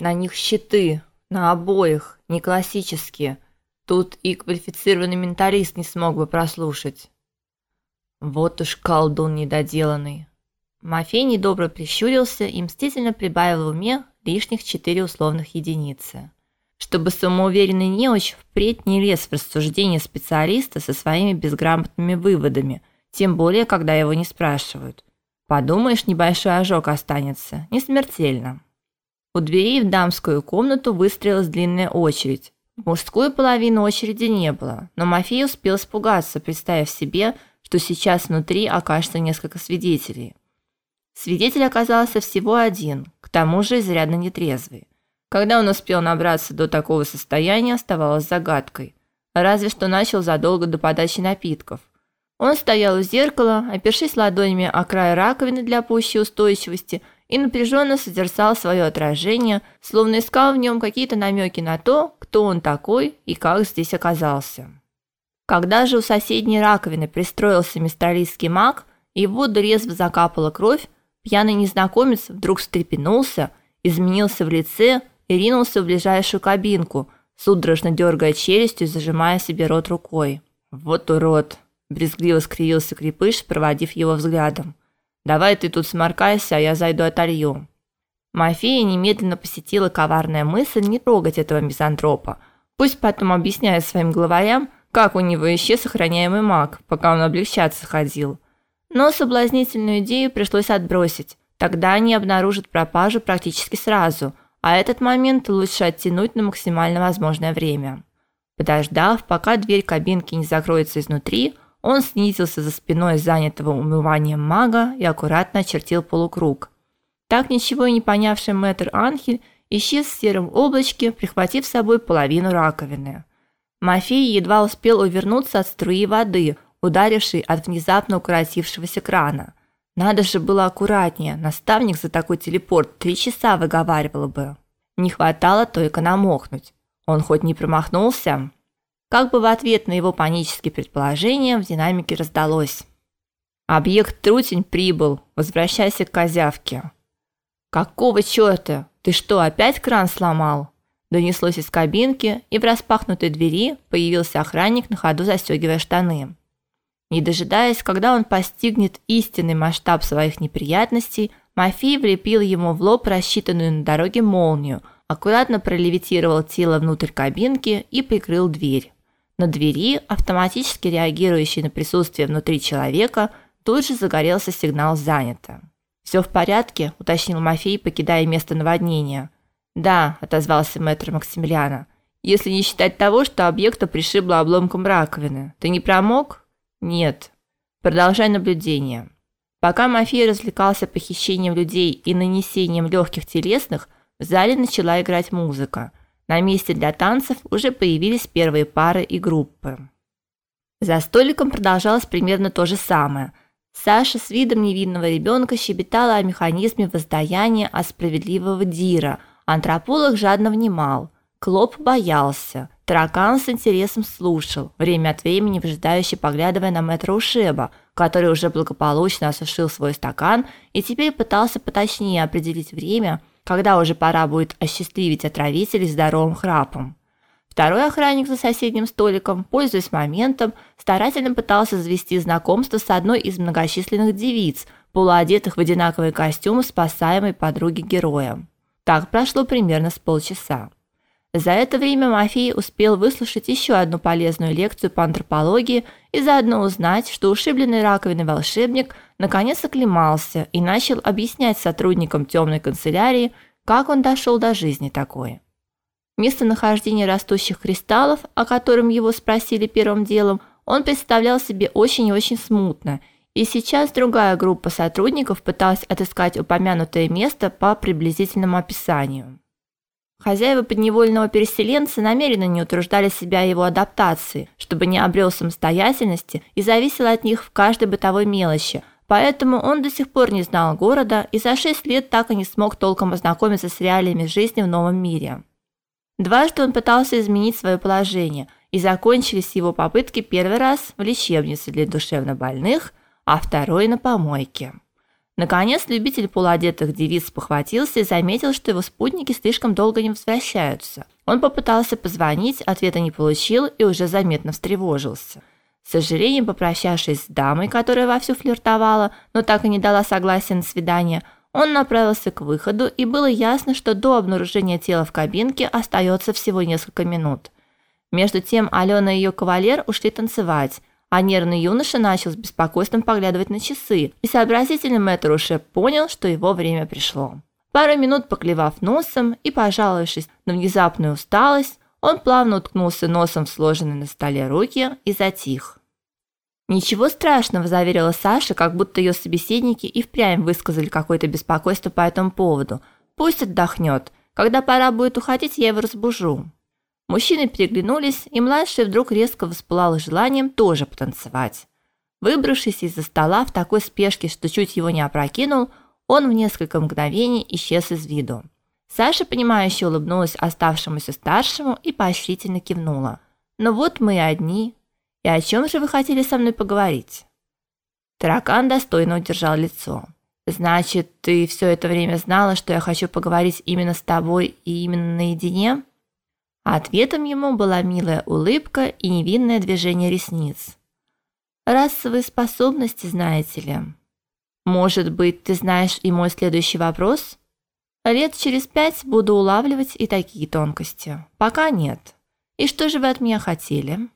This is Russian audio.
На них щиты, на обоих, не классические. Тут и квалифицированный менталист не смог бы прослушать. Вот уж колдун недоделанный. Мафей недобро прищурился и мстительно прибавил в уме лишних четыре условных единицы. Чтобы самоуверенный неуч впредь не лез в рассуждения специалиста со своими безграмотными выводами, тем более, когда его не спрашивают. Подумаешь, небольшой ожог останется, не смертельно. У дверей в дамскую комнату выстроилась длинная очередь. В мужскую половину очереди не было, но Мафей успел испугаться, представив себе, что сейчас внутри окажется несколько свидетелей. Свидетель оказался всего один, к тому же изрядно нетрезвый. Когда он успел набраться до такого состояния, оставалось загадкой. Разве что начал задолго до подачи напитков. Он стоял у зеркала, опершись ладонями о край раковины для пущей устойчивости и напряженно созерцал свое отражение, словно искал в нем какие-то намеки на то, кто он такой и как здесь оказался. Когда же у соседней раковины пристроился мистралийский маг, и в воду резво закапала кровь, Пьяный незнакомец вдруг встрепенулся, изменился в лице и ринулся в ближайшую кабинку, судорожно дергая челюстью и зажимая себе рот рукой. «Вот урод!» – брезгливо скривился крепыш, проводив его взглядом. «Давай ты тут сморкайся, а я зайду отолью». Мафея немедленно посетила коварная мысль не трогать этого мизантропа. Пусть потом объясняет своим главарям, как у него исчез охраняемый маг, пока он облегчаться ходил – но соблазнительную идею пришлось отбросить. Тогда они обнаружат пропажу практически сразу, а этот момент лучше оттянуть на максимально возможное время. Подождав, пока дверь кабинки не закроется изнутри, он снизился за спиной занятого умыванием мага и аккуратно очертил полукруг. Так ничего и не понявший мэтр Анхель исчез в сером облачке, прихватив с собой половину раковины. Мафей едва успел увернуться от струи воды – ударивший от внезапно укоротившегося крана. Надо же было аккуратнее. Наставник за такой телепорт три часа выговаривал бы. Не хватало только намокнуть. Он хоть не промахнулся. Как бы в ответ на его панические предположения в динамике раздалось: "Объект Трутень прибыл. Возвращайся к козявке". "Какого чёрта? Ты что, опять кран сломал?" Донеслось из кабинки, и в распахнутой двери появился охранник на ходу застегивая штаны. Не дожидаясь, когда он постигнет истинный масштаб своих неприятностей, Мафий влепил ему в лоб рассчитанную на дороге молнию, аккуратно пролевитировал тело внутрь кабинки и прикрыл дверь. На двери, автоматически реагирующей на присутствие внутри человека, тут же загорелся сигнал «Занято». «Все в порядке?» – уточнил Мафей, покидая место наводнения. «Да», – отозвался мэтр Максимилиана. «Если не считать того, что объекта пришибло обломком раковины. Ты не промок?» Нет. Продолжай наблюдение. Пока Мафия развлекался похищением людей и нанесением легких телесных, в зале начала играть музыка. На месте для танцев уже появились первые пары и группы. За столиком продолжалось примерно то же самое. Саша с видом невинного ребенка щебетала о механизме воздаяния от справедливого Дира. Антрополог жадно внимал. Клоп боялся. Таракан с интересом слушал, время от времени выжидающе поглядывая на мэтра Ушеба, который уже благополучно осушил свой стакан и теперь пытался поточнее определить время, когда уже пора будет осчастливить отравителей здоровым храпом. Второй охранник за соседним столиком, пользуясь моментом, старательно пытался завести знакомство с одной из многочисленных девиц, полуодетых в одинаковые костюмы спасаемой подруги героя. Так прошло примерно с полчаса. За это время Мафей успел выслушать еще одну полезную лекцию по антропологии и заодно узнать, что ушибленный раковиной волшебник наконец оклемался и начал объяснять сотрудникам темной канцелярии, как он дошел до жизни такой. Местонахождение растущих кристаллов, о котором его спросили первым делом, он представлял себе очень и очень смутно, и сейчас другая группа сотрудников пыталась отыскать упомянутое место по приблизительному описанию. Хозяева подневольного переселенца намеренно не утруждали себя его адаптацией, чтобы не обрел самостоятельности и зависел от них в каждой бытовой мелочи. Поэтому он до сих пор не знал города и за шесть лет так и не смог толком ознакомиться с реалиями жизни в новом мире. Дважды он пытался изменить свое положение, и закончились его попытки первый раз в лечебнице для душевнобольных, а второй на помойке. Наконец, любитель полуодетых девиц похватился и заметил, что его спутники слишком долго не возвращаются. Он попытался позвонить, ответа не получил и уже заметно встревожился. С сожалением попрощавшись с дамой, которая вовсю флиртовала, но так и не дала согласия на свидание, он направился к выходу, и было ясно, что до обнаружения тела в кабинке остается всего несколько минут. Между тем Алена и ее кавалер ушли танцевать, а нервный юноша начал с беспокойством поглядывать на часы, и сообразительный мэтр уже понял, что его время пришло. Пару минут поклевав носом и пожаловавшись на внезапную усталость, он плавно уткнулся носом в сложенные на столе руки и затих. Ничего страшного, заверила Саша, как будто ее собеседники и впрямь высказали какое-то беспокойство по этому поводу. Пусть отдохнет. Когда пора будет уходить, я его разбужу. Мужчины переглянулись, и младший вдруг резко воспылал желанием тоже потанцевать. Выбравшись из-за стола в такой спешке, что чуть его не опрокинул, он в несколько мгновений исчез из виду. Саша, понимающе улыбнулась оставшемуся старшему и поощрительно кивнула. «Ну вот мы и одни. И о чем же вы хотели со мной поговорить?» Таракан достойно удержал лицо. «Значит, ты все это время знала, что я хочу поговорить именно с тобой и именно наедине?» Ответом ему была милая улыбка и невинное движение ресниц. Расовые способности, знаете ли. Может быть, ты знаешь и мой следующий вопрос? Лет через пять буду улавливать и такие тонкости. Пока нет. И что же вы от меня хотели?